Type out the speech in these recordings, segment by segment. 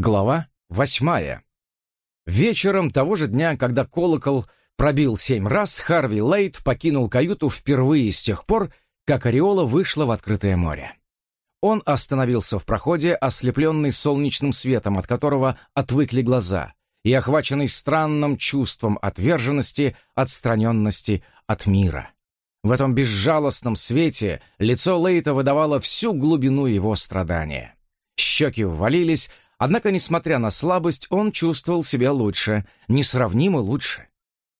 Глава восьмая. Вечером того же дня, когда колокол пробил семь раз, Харви Лейт покинул каюту впервые с тех пор, как Ореола вышла в открытое море. Он остановился в проходе, ослепленный солнечным светом, от которого отвыкли глаза, и охваченный странным чувством отверженности, отстраненности от мира. В этом безжалостном свете лицо Лейта выдавало всю глубину его страдания. Щеки ввалились, Однако, несмотря на слабость, он чувствовал себя лучше, несравнимо лучше.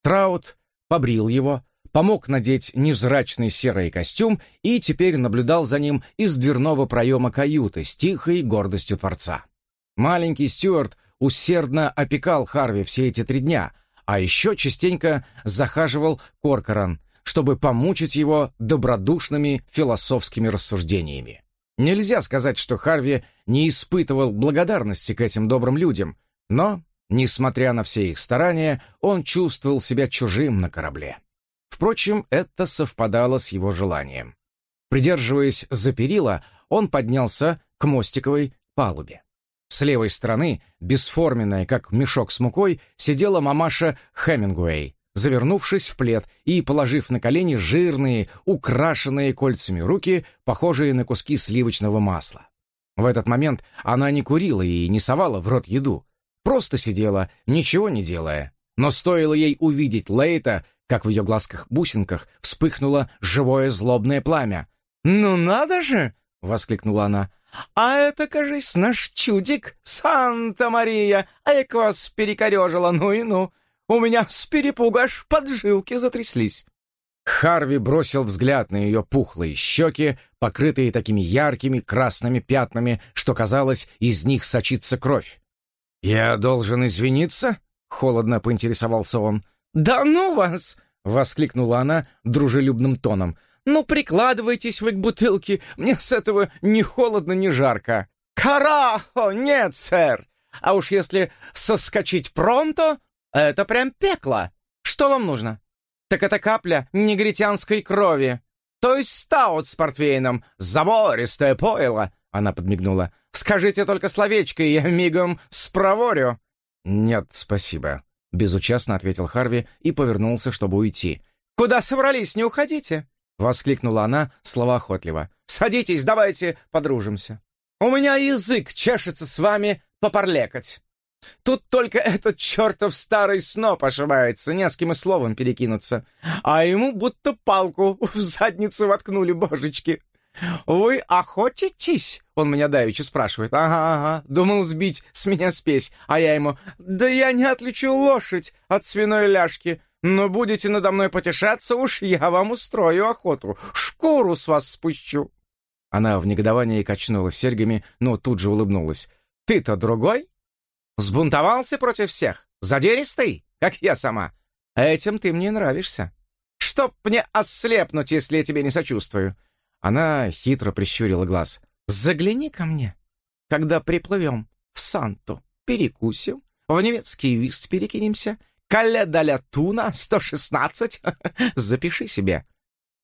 Траут побрил его, помог надеть невзрачный серый костюм и теперь наблюдал за ним из дверного проема каюты с тихой гордостью Творца. Маленький Стюарт усердно опекал Харви все эти три дня, а еще частенько захаживал Коркоран, чтобы помучить его добродушными философскими рассуждениями. Нельзя сказать, что Харви не испытывал благодарности к этим добрым людям, но, несмотря на все их старания, он чувствовал себя чужим на корабле. Впрочем, это совпадало с его желанием. Придерживаясь за перила, он поднялся к мостиковой палубе. С левой стороны, бесформенная, как мешок с мукой, сидела мамаша Хемингуэй, завернувшись в плед и положив на колени жирные, украшенные кольцами руки, похожие на куски сливочного масла. В этот момент она не курила и не совала в рот еду, просто сидела, ничего не делая. Но стоило ей увидеть Лейта, как в ее глазках-бусинках вспыхнуло живое злобное пламя. «Ну надо же!» — воскликнула она. «А это, кажись, наш чудик, Санта-Мария! А я вас перекорежила, ну и ну! У меня с перепуга аж поджилки затряслись. Харви бросил взгляд на ее пухлые щеки, покрытые такими яркими красными пятнами, что, казалось, из них сочится кровь. «Я должен извиниться?» — холодно поинтересовался он. «Да ну вас!» — воскликнула она дружелюбным тоном. «Ну, прикладывайтесь вы к бутылке, мне с этого ни холодно, ни жарко». «Карахо! Нет, сэр! А уж если соскочить пронто, это прям пекло. Что вам нужно? Так это капля негритянской крови. То есть стаут с портвейном, забористое пойло. Она подмигнула. «Скажите только словечко, и я мигом спроворю». «Нет, спасибо», — безучастно ответил Харви и повернулся, чтобы уйти. «Куда собрались? Не уходите!» — воскликнула она словоохотливо. «Садитесь, давайте подружимся. У меня язык чешется с вами попорлекать». Тут только этот чертов старый сноп ошибается, не с кем и словом перекинуться. А ему будто палку в задницу воткнули, божечки. «Вы охотитесь?» — он меня давеча спрашивает. «Ага, ага, думал сбить с меня спесь». А я ему, «Да я не отличу лошадь от свиной ляжки. Но будете надо мной потешаться, уж я вам устрою охоту. Шкуру с вас спущу». Она в негодовании качнула серьгами, но тут же улыбнулась. «Ты-то другой?» Сбунтовался против всех? Задеристый, как я сама? Этим ты мне нравишься. Чтоб мне ослепнуть, если я тебе не сочувствую. Она хитро прищурила глаз. Загляни ко мне, когда приплывем в Санту. Перекусим, в немецкий вист перекинемся. Каледаля Туна 116. Запиши себе.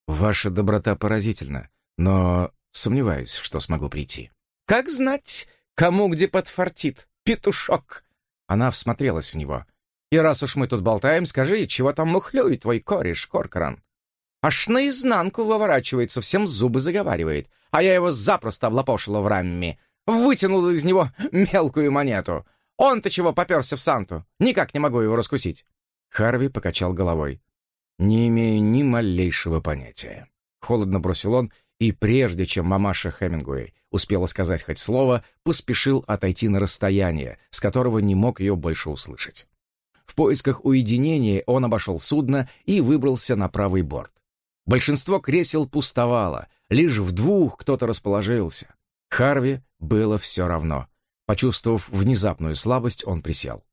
Ваша доброта поразительна, но сомневаюсь, что смогу прийти. Как знать, кому где подфартит петушок!» Она всмотрелась в него. «И раз уж мы тут болтаем, скажи, чего там мухлюет твой кореш, Коркоран?» Аж наизнанку выворачивается, всем зубы заговаривает, а я его запросто облапошила в рамме. Вытянула из него мелкую монету. Он-то чего поперся в Санту? Никак не могу его раскусить. Харви покачал головой. «Не имею ни малейшего понятия». Холодно бросил он и прежде чем мамаша Хемингуэй успела сказать хоть слово, поспешил отойти на расстояние, с которого не мог ее больше услышать. В поисках уединения он обошел судно и выбрался на правый борт. Большинство кресел пустовало, лишь в двух кто-то расположился. Харви было все равно. Почувствовав внезапную слабость, он присел.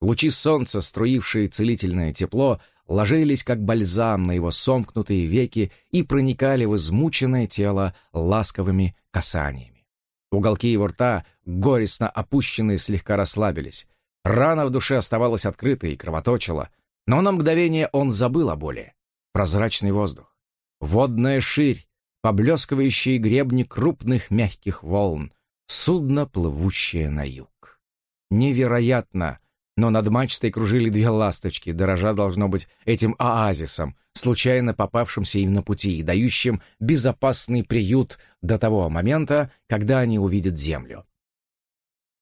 Лучи солнца, струившие целительное тепло, ложились как бальзам на его сомкнутые веки и проникали в измученное тело ласковыми касаниями. Уголки его рта, горестно опущенные, слегка расслабились. Рана в душе оставалась открытой и кровоточила, но на мгновение он забыл о боли. Прозрачный воздух, водная ширь, поблескивающие гребни крупных мягких волн, судно, плывущее на юг. невероятно, но над мачтой кружили две ласточки, дорожа должно быть этим оазисом, случайно попавшимся им на пути и дающим безопасный приют до того момента, когда они увидят землю.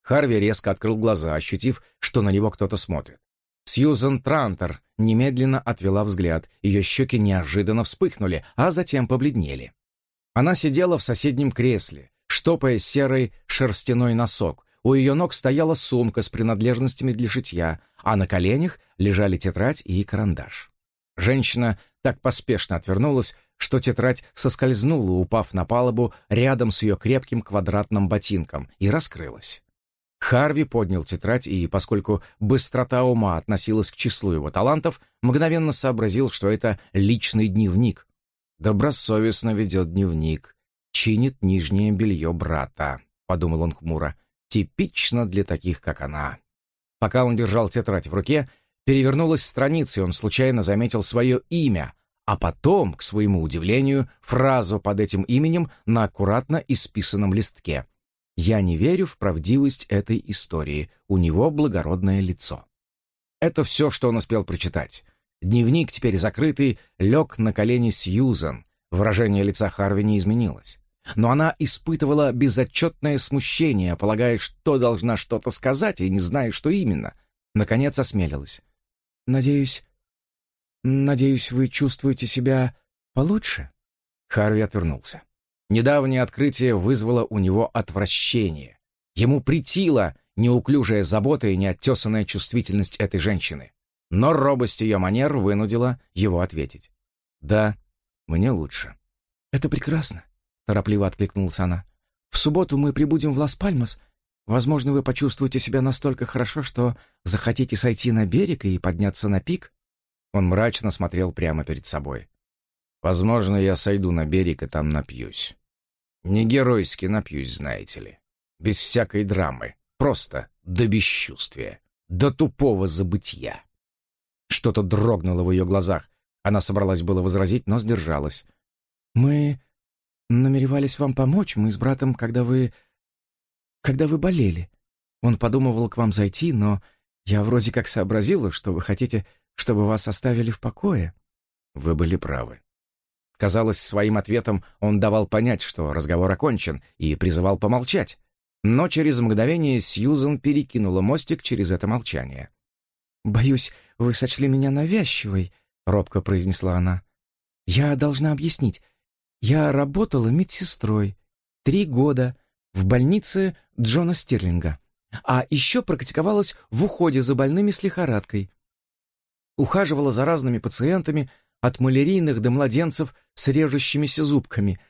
Харви резко открыл глаза, ощутив, что на него кто-то смотрит. Сьюзен Трантер немедленно отвела взгляд, ее щеки неожиданно вспыхнули, а затем побледнели. Она сидела в соседнем кресле, штопая серый шерстяной носок. У ее ног стояла сумка с принадлежностями для шитья, а на коленях лежали тетрадь и карандаш. Женщина так поспешно отвернулась, что тетрадь соскользнула, упав на палубу рядом с ее крепким квадратным ботинком, и раскрылась. Харви поднял тетрадь и, поскольку быстрота ума относилась к числу его талантов, мгновенно сообразил, что это личный дневник. «Добросовестно ведет дневник, чинит нижнее белье брата», — подумал он хмуро. «Типично для таких, как она». Пока он держал тетрадь в руке, перевернулась страница, и он случайно заметил свое имя, а потом, к своему удивлению, фразу под этим именем на аккуратно исписанном листке — я не верю в правдивость этой истории. У него благородное лицо. Это все, что он успел прочитать. Дневник, теперь закрытый, лег на колени Сьюзан. Выражение лица Харви не изменилось. Но она испытывала безотчетное смущение, полагая, что должна что-то сказать, и не зная, что именно. Наконец осмелилась. «Надеюсь... Надеюсь, вы чувствуете себя получше?» Харви отвернулся. Недавнее открытие вызвало у него отвращение. Ему притила неуклюжая забота и неоттесанная чувствительность этой женщины. Но робость ее манер вынудила его ответить. «Да, мне лучше». «Это прекрасно», — торопливо откликнулась она. «В субботу мы прибудем в Лас-Пальмас. Возможно, вы почувствуете себя настолько хорошо, что захотите сойти на берег и подняться на пик». Он мрачно смотрел прямо перед собой. «Возможно, я сойду на берег и там напьюсь. Не геройски напьюсь, знаете ли. Без всякой драмы. Просто до бесчувствия. До тупого забытья. Что-то дрогнуло в ее глазах. Она собралась было возразить, но сдержалась. «Мы намеревались вам помочь, мы с братом, когда вы... когда вы болели. Он подумывал к вам зайти, но я вроде как сообразила, что вы хотите, чтобы вас оставили в покое». «Вы были правы. Казалось, своим ответом он давал понять, что разговор окончен, и призывал помолчать. Но через мгновение Сьюзен перекинула мостик через это молчание. «Боюсь, вы сочли меня навязчивой», — робко произнесла она. «Я должна объяснить. Я работала медсестрой три года в больнице Джона Стерлинга, а еще практиковалась в уходе за больными с лихорадкой. Ухаживала за разными пациентами, от малярийных до младенцев с режущимися зубками.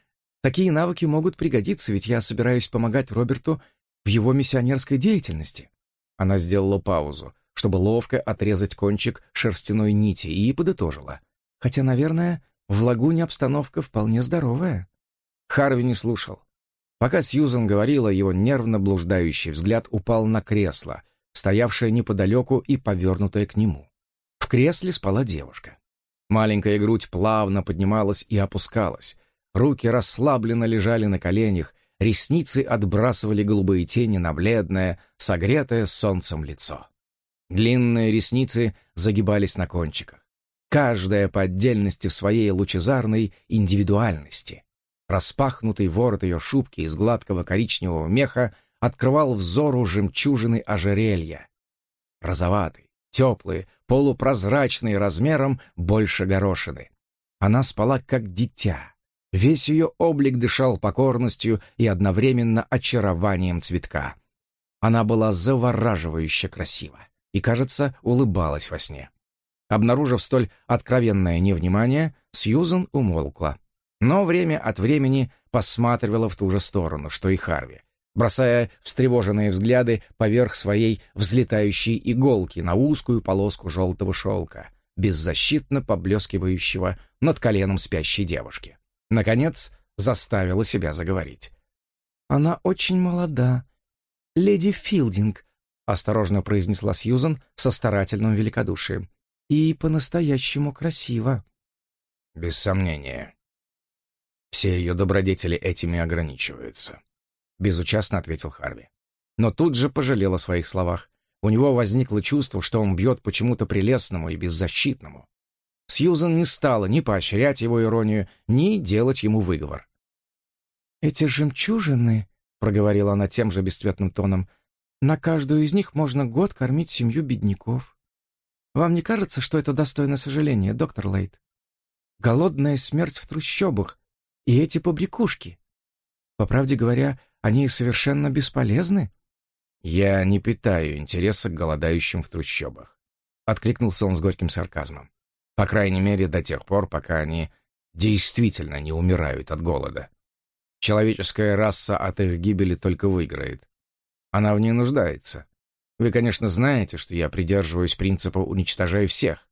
Такие навыки могут пригодиться, ведь я собираюсь помогать Роберту в его миссионерской деятельности». Она сделала паузу, чтобы ловко отрезать кончик шерстяной нити, и подытожила. «Хотя, наверное, в лагуне обстановка вполне здоровая». Харви не слушал. Пока Сьюзан говорила, его нервно блуждающий взгляд упал на кресло, стоявшее неподалеку и повернутое к нему. В кресле спала девушка. Маленькая грудь плавно поднималась и опускалась. Руки расслабленно лежали на коленях, ресницы отбрасывали голубые тени на бледное, согретое солнцем лицо. Длинные ресницы загибались на кончиках. Каждая по отдельности в своей лучезарной индивидуальности. Распахнутый ворот ее шубки из гладкого коричневого меха открывал взору жемчужины ожерелья. Розоватый, теплые, полупрозрачные размером больше горошины. Она спала как дитя. Весь ее облик дышал покорностью и одновременно очарованием цветка. Она была завораживающе красива и, кажется, улыбалась во сне. Обнаружив столь откровенное невнимание, Сьюзен умолкла, но время от времени посматривала в ту же сторону, что и Харви, бросая встревоженные взгляды поверх своей взлетающей иголки на узкую полоску желтого шелка, беззащитно поблескивающего над коленом спящей девушки. Наконец, заставила себя заговорить. «Она очень молода. Леди Филдинг», — осторожно произнесла Сьюзан со старательным великодушием. «И по-настоящему красиво». «Без сомнения. Все ее добродетели этими ограничиваются», — безучастно ответил Харви. но тут же пожалел о своих словах. У него возникло чувство, что он бьет почему-то прелестному и беззащитному. Сьюзан не стала ни поощрять его иронию, ни делать ему выговор. «Эти жемчужины», — проговорила она тем же бесцветным тоном, «на каждую из них можно год кормить семью бедняков. Вам не кажется, что это достойно сожаления, доктор Лейт? Голодная смерть в трущобах и эти побрякушки. По правде говоря, они совершенно бесполезны». «Я не питаю интереса к голодающим в трущобах», — откликнулся он с горьким сарказмом. «По крайней мере, до тех пор, пока они действительно не умирают от голода. Человеческая раса от их гибели только выиграет. Она в ней нуждается. Вы, конечно, знаете, что я придерживаюсь принципа «уничтожай всех».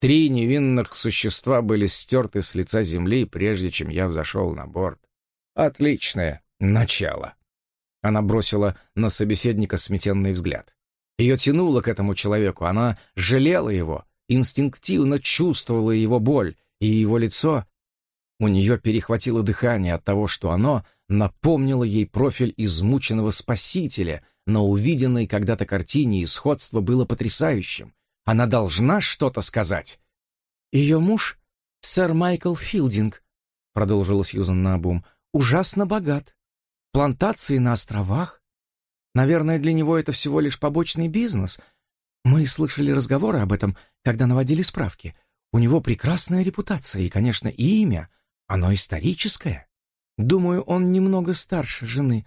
Три невинных существа были стерты с лица земли, прежде чем я взошел на борт. Отличное начало. Она бросила на собеседника сметенный взгляд. Ее тянуло к этому человеку, она жалела его, инстинктивно чувствовала его боль, и его лицо... У нее перехватило дыхание от того, что оно напомнило ей профиль измученного спасителя на увиденной когда-то картине, и сходство было потрясающим. Она должна что-то сказать. «Ее муж, сэр Майкл Филдинг», — продолжила Сьюзан наобум, — «ужасно богат плантации на островах. Наверное, для него это всего лишь побочный бизнес. Мы слышали разговоры об этом, когда наводили справки. У него прекрасная репутация и, конечно, имя. Оно историческое. Думаю, он немного старше жены.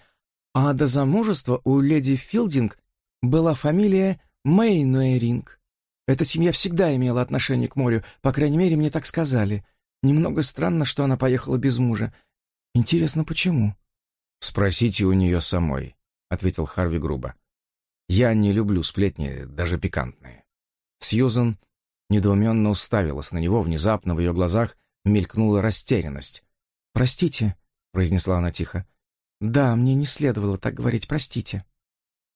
А до замужества у леди Филдинг была фамилия Мейнуэринг. Эта семья всегда имела отношение к морю, по крайней мере, мне так сказали. Немного странно, что она поехала без мужа. Интересно, почему? «Спросите у нее самой», — ответил Харви грубо. «Я не люблю сплетни, даже пикантные». Сьюзан недоуменно уставилась на него, внезапно в ее глазах мелькнула растерянность. «Простите», — произнесла она тихо. «Да, мне не следовало так говорить, простите».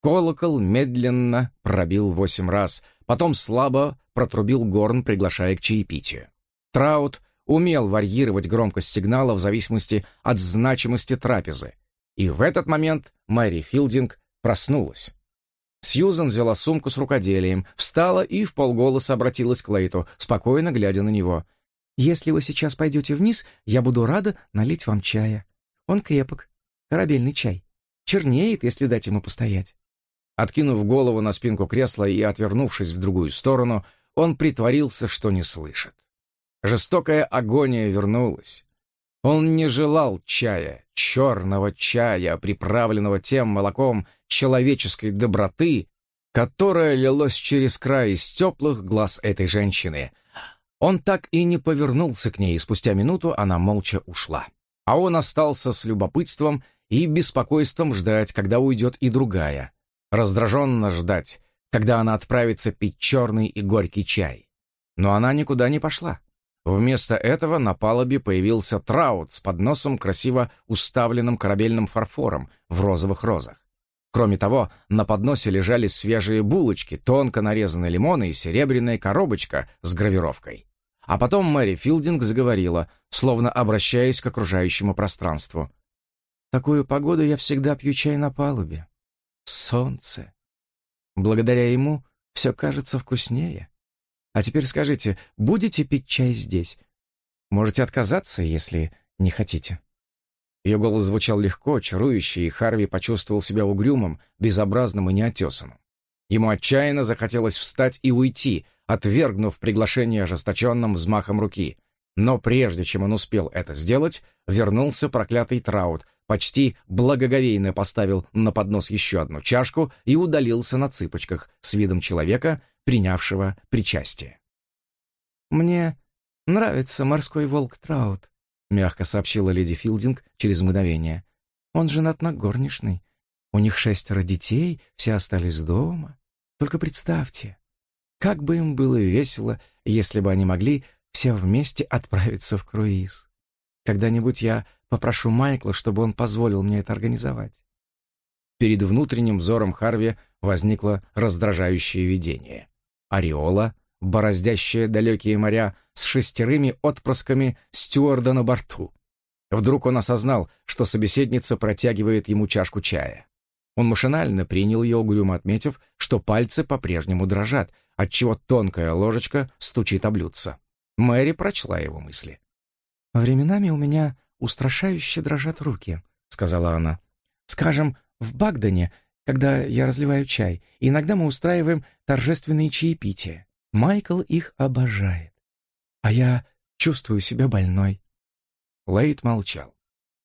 Колокол медленно пробил восемь раз, потом слабо протрубил горн, приглашая к чаепитию. Траут умел варьировать громкость сигнала в зависимости от значимости трапезы, и в этот момент Мэри Филдинг проснулась. Сьюзан взяла сумку с рукоделием, встала и в полголоса обратилась к Лейту, спокойно глядя на него. «Если вы сейчас пойдете вниз, я буду рада налить вам чая. Он крепок, корабельный чай. Чернеет, если дать ему постоять». Откинув голову на спинку кресла и отвернувшись в другую сторону, он притворился, что не слышит. Жестокая агония вернулась. Он не желал чая, черного чая, приправленного тем молоком человеческой доброты, которое лилось через край из теплых глаз этой женщины. Он так и не повернулся к ней, и спустя минуту она молча ушла. А он остался с любопытством и беспокойством ждать, когда уйдет и другая. Раздраженно ждать, когда она отправится пить черный и горький чай. Но она никуда не пошла. Вместо этого на палубе появился траут с подносом, красиво уставленным корабельным фарфором в розовых розах. Кроме того, на подносе лежали свежие булочки, тонко нарезанные лимоны и серебряная коробочка с гравировкой. А потом Мэри Филдинг заговорила, словно обращаясь к окружающему пространству. «Такую погоду я всегда пью чай на палубе. Солнце. Благодаря ему все кажется вкуснее. А теперь скажите, будете пить чай здесь? Можете отказаться, если не хотите». Ее голос звучал легко, чарующе, и Харви почувствовал себя угрюмым, безобразным и неотесанным. Ему отчаянно захотелось встать и уйти, отвергнув приглашение ожесточенным взмахом руки. Но прежде чем он успел это сделать, вернулся проклятый Траут, почти благоговейно поставил на поднос еще одну чашку и удалился на цыпочках с видом человека, принявшего причастие. «Мне нравится морской волк Траут», — мягко сообщила леди Филдинг через мгновение. «Он женат на горничной. У них шестеро детей, все остались дома. Только представьте, как бы им было весело, если бы они могли все вместе отправиться в круиз. Когда-нибудь я попрошу Майкла, чтобы он позволил мне это организовать». Перед внутренним взором Харви возникло раздражающее видение. Ореола, бороздящая далекие моря, с шестерыми отпрысками стюарда на борту. Вдруг он осознал, что собеседница протягивает ему чашку чая. Он машинально принял ее, угрюмо отметив, что пальцы по-прежнему дрожат, отчего тонкая ложечка стучит о блюдце. Мэри прочла его мысли. «Временами у меня устрашающе дрожат руки», — сказала она. «Скажем, в Багдане, когда я разливаю чай, иногда мы устраиваем торжественные чаепития. Майкл их обожает. А я чувствую себя больной». Лейт молчал.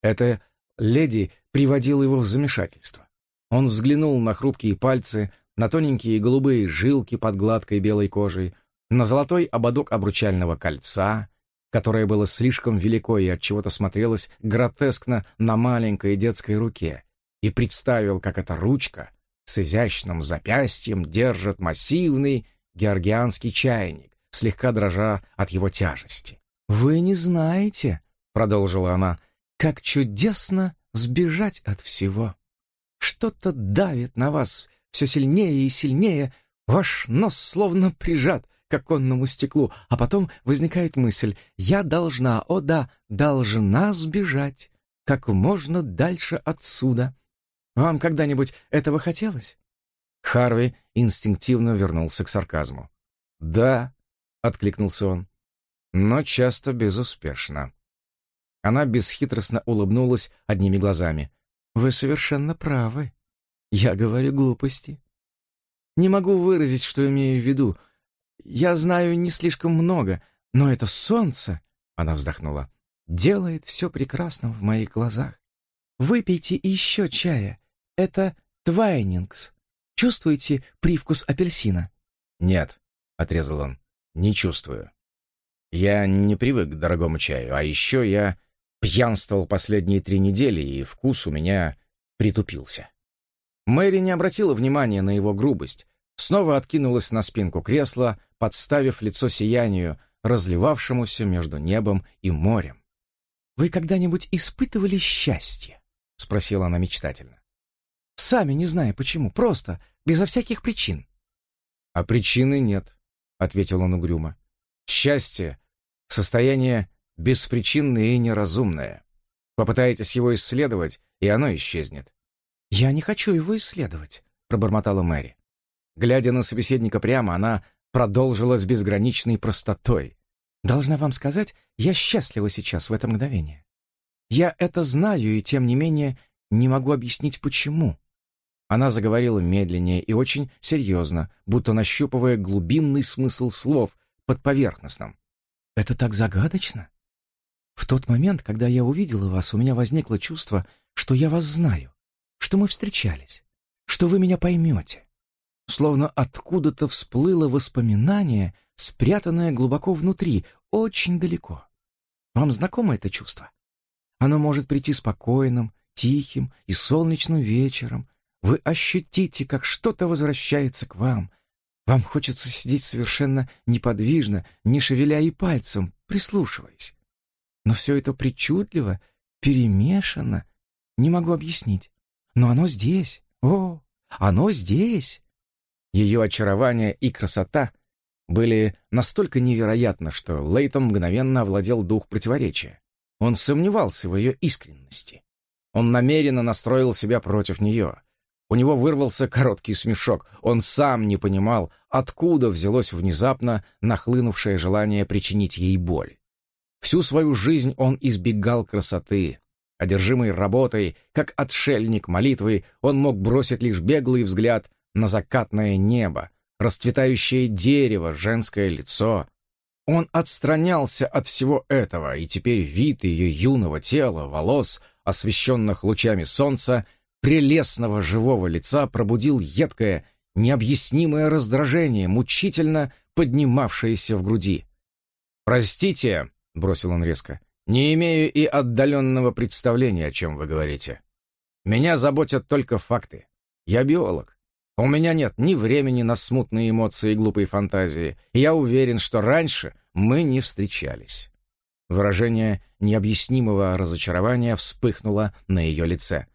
Эта леди приводила его в замешательство. Он взглянул на хрупкие пальцы, на тоненькие голубые жилки под гладкой белой кожей, на золотой ободок обручального кольца, которое было слишком велико и от чего-то смотрелось гротескно на маленькой детской руке, и представил, как эта ручка с изящным запястьем держит массивный георгианский чайник, слегка дрожа от его тяжести. «Вы не знаете», — продолжила она, — «как чудесно сбежать от всего. Что-то давит на вас все сильнее и сильнее, ваш нос словно прижат к оконному стеклу, а потом возникает мысль «Я должна, о да, должна сбежать как можно дальше отсюда». Вам когда-нибудь этого хотелось?» Харви инстинктивно вернулся к сарказму. «Да», — откликнулся он, — «но часто безуспешно». Она бесхитростно улыбнулась одними глазами. «Вы совершенно правы. Я говорю глупости. Не могу выразить, что имею в виду. Я знаю не слишком много, но это солнце, — она вздохнула, — делает все прекрасно в моих глазах. Выпейте еще чая. Это твайнингс. Чувствуете привкус апельсина? Нет, — отрезал он, — не чувствую. Я не привык к дорогому чаю, а еще я пьянствовал последние три недели, и вкус у меня притупился. Мэри не обратила внимания на его грубость, снова откинулась на спинку кресла, подставив лицо сиянию, разливавшемуся между небом и морем. «Вы когда-нибудь испытывали счастье?» — спросила она мечтательно. «Сами не зная почему, просто, безо всяких причин». «А причины нет», — ответил он угрюмо. «Счастье — состояние беспричинное и неразумное. Попытаетесь его исследовать, и оно исчезнет. «Я не хочу его исследовать», — пробормотала Мэри. Глядя на собеседника прямо, она продолжила с безграничной простотой. «Должна вам сказать, я счастлива сейчас, в это мгновение. Я это знаю, и тем не менее не могу объяснить, почему». Она заговорила медленнее и очень серьезно, будто нащупывая глубинный смысл слов под поверхностным. «Это так загадочно. В тот момент, когда я увидела вас, у меня возникло чувство, что я вас знаю что мы встречались, что вы меня поймете. Словно откуда-то всплыло воспоминание, спрятанное глубоко внутри, очень далеко. Вам знакомо это чувство? Оно может прийти спокойным, тихим и солнечным вечером. Вы ощутите, как что-то возвращается к вам. Вам хочется сидеть совершенно неподвижно, не шевеля и пальцем, прислушиваясь. Но все это причудливо, перемешано, не могу объяснить. Но оно здесь. О, оно здесь. Ее очарование и красота были настолько невероятны, что Лейтон мгновенно овладел дух противоречия. Он сомневался в ее искренности. Он намеренно настроил себя против нее. У него вырвался короткий смешок. Он сам не понимал, откуда взялось внезапно нахлынувшее желание причинить ей боль. Всю свою жизнь он избегал красоты, Одержимый работой, как отшельник молитвы, он мог бросить лишь беглый взгляд на закатное небо, расцветающее дерево, женское лицо. Он отстранялся от всего этого, и теперь вид ее юного тела, волос, освещенных лучами солнца, прелестного живого лица пробудил едкое, необъяснимое раздражение, мучительно поднимавшееся в груди. «Простите», — бросил он резко, не имею и отдаленного представления, о чем вы говорите. Меня заботят только факты. Я биолог. У меня нет ни времени на смутные эмоции и глупые фантазии. Я уверен, что раньше мы не встречались. Выражение необъяснимого разочарования вспыхнуло на ее лице.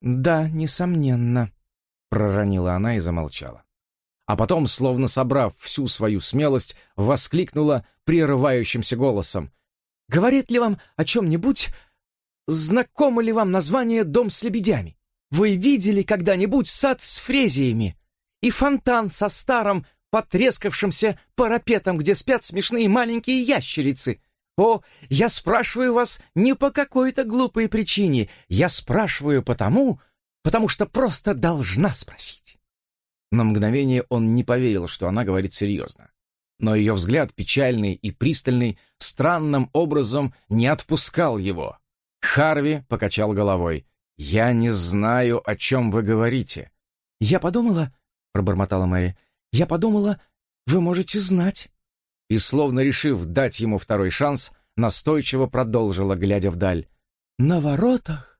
«Да, несомненно», — проронила она и замолчала. А потом, словно собрав всю свою смелость, воскликнула прерывающимся голосом. Говорит ли вам о чем-нибудь? Знакомо ли вам название «Дом с лебедями»? Вы видели когда-нибудь сад с фрезиями? И фонтан со старым, потрескавшимся парапетом, где спят смешные маленькие ящерицы? О, я спрашиваю вас не по какой-то глупой причине, я спрашиваю потому, потому что просто должна спросить. На мгновение он не поверил, что она говорит серьезно. Но ее взгляд, печальный и пристальный, странным образом не отпускал его. Харви покачал головой. «Я не знаю, о чем вы говорите». «Я подумала», — пробормотала Мэри, — «я подумала, вы можете знать». И, словно решив дать ему второй шанс, настойчиво продолжила, глядя вдаль. «На воротах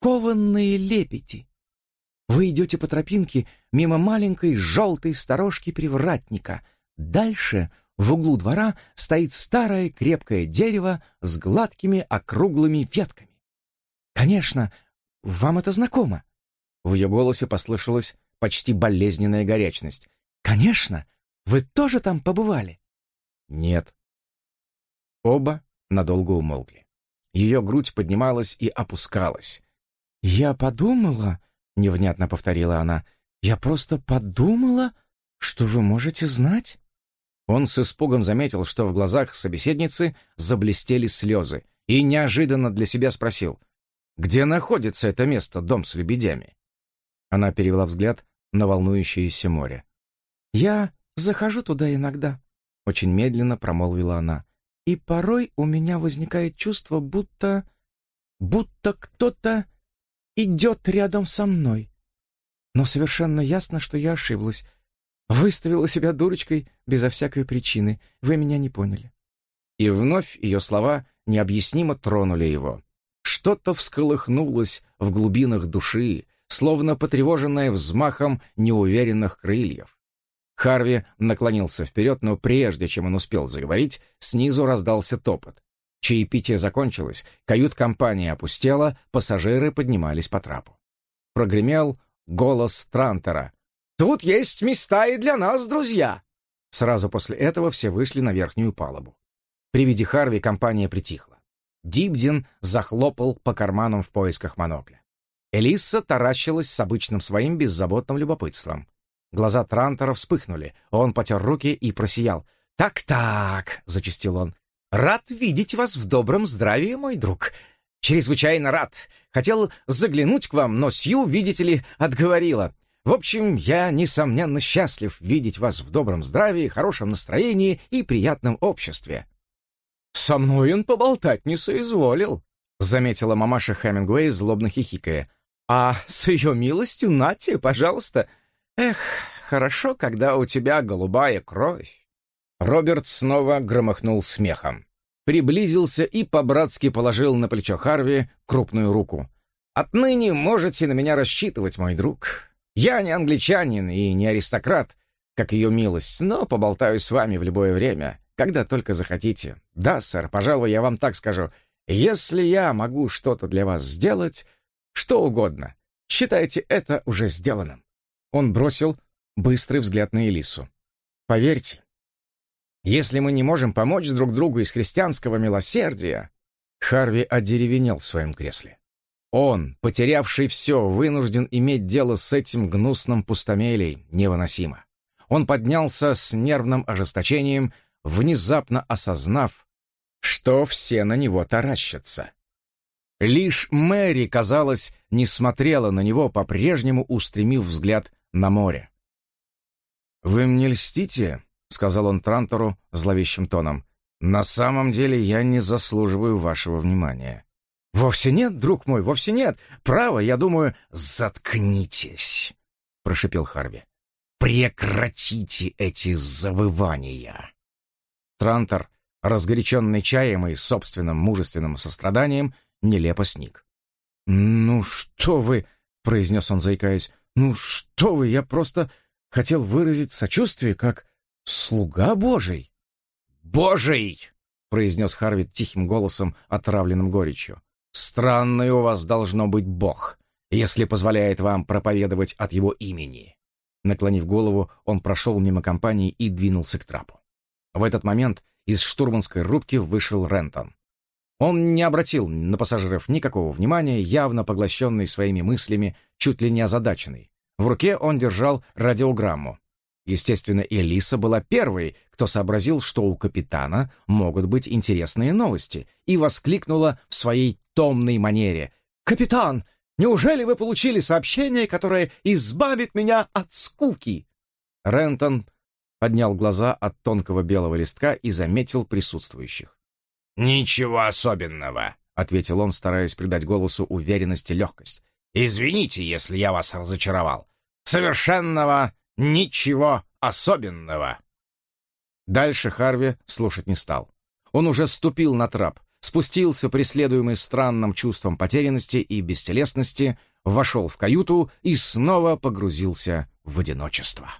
кованные лебеди. Вы идете по тропинке мимо маленькой желтой сторожки привратника. Дальше в углу двора стоит старое крепкое дерево с гладкими округлыми ветками. Конечно, вам это знакомо. В ее голосе послышалась почти болезненная горячность. Конечно, вы тоже там побывали? Нет. Оба надолго умолкли. Ее грудь поднималась и опускалась. «Я подумала», — невнятно повторила она, — «я просто подумала, что вы можете знать». Он с испугом заметил, что в глазах собеседницы заблестели слезы, и неожиданно для себя спросил, «Где находится это место, дом с лебедями?» Она перевела взгляд на волнующееся море. «Я захожу туда иногда», — очень медленно промолвила она, «и порой у меня возникает чувство, будто... будто кто-то идет рядом со мной. Но совершенно ясно, что я ошиблась. Выставила себя дурочкой безо всякой причины. Вы меня не поняли. И вновь ее слова необъяснимо тронули его. Что-то всколыхнулось в глубинах души, словно потревоженное взмахом неуверенных крыльев. Харви наклонился вперед, но прежде чем он успел заговорить, снизу раздался топот. Чаепитие закончилось, кают-компания опустела, пассажиры поднимались по трапу. Прогремел голос Трантера. Тут есть места и для нас, друзья!» Сразу после этого все вышли на верхнюю палубу. При виде Харви компания притихла. Дибдин захлопал по карманам в поисках монокля. Элисса таращилась с обычным своим беззаботным любопытством. Глаза Трантера вспыхнули, он потер руки и просиял. «Так-так», — зачастил он, — «рад видеть вас в добром здравии, мой друг. Чрезвычайно рад. Хотел заглянуть к вам, но Сью, видите ли, отговорила. В общем, я, несомненно, счастлив видеть вас в добром здравии, хорошем настроении и приятном обществе». «Со мной он поболтать не соизволил», — заметила мамаша Хемингуэй, злобно хихикая. «А с ее милостью, Нати, пожалуйста. Эх, хорошо, когда у тебя голубая кровь». Роберт снова громыхнул смехом. Приблизился и по-братски положил на плечо Харви крупную руку. «Отныне можете на меня рассчитывать, мой друг. Я не англичанин и не аристократ, как ее милость, но поболтаю с вами в любое время, когда только захотите. Да, сэр, пожалуй, я вам так скажу. Если я могу что-то для вас сделать, что угодно, считайте это уже сделанным». Он бросил быстрый взгляд на Элису. «Поверьте, если мы не можем помочь друг другу из христианского милосердия...» Харви одеревенел в своем кресле. Он, потерявший все, вынужден иметь дело с этим гнусным пустомелей, невыносимо. Он поднялся с нервным ожесточением, внезапно осознав, что все на него таращатся. Лишь Мэри, казалось, не смотрела на него, по-прежнему устремив взгляд на море. «Вы мне льстите?» — сказал он Трантору зловещим тоном. «На самом деле я не заслуживаю вашего внимания. «Вовсе нет, друг мой, вовсе нет. Право, я думаю...» «Заткнитесь!» — прошипел Харви. «Прекратите эти завывания!» Трантор, разгоряченный чаем и собственным мужественным состраданием, нелепо сник. «Ну что вы!» — произнес он, заикаясь. «Ну что вы! Я просто хотел выразить сочувствие, как слуга Божий!» «Божий!» — произнес Харви тихим голосом, отравленным горечью. Странный у вас должно быть Бог, если позволяет вам проповедовать от его имени». Наклонив голову, он прошел мимо компании и двинулся к трапу. В этот момент из штурманской рубки вышел Рентон. Он не обратил на пассажиров никакого внимания, явно поглощенный своими мыслями, чуть ли не озадаченный. В руке он держал радиограмму. Естественно, Элиса была первой, кто сообразил, что у капитана могут быть интересные новости, и воскликнула в своей томной манере. «Капитан, неужели вы получили сообщение, которое избавит меня от скуки?» Рентон поднял глаза от тонкого белого листка и заметил присутствующих. «Ничего особенного», — ответил он, стараясь придать голосу уверенность и легкость. «Извините, если я вас разочаровал. Совершенного ничего особенного». Дальше Харви слушать не стал. Он уже ступил на трап, спустился, преследуемый странным чувством потерянности и бестелесности, вошел в каюту и снова погрузился в одиночество.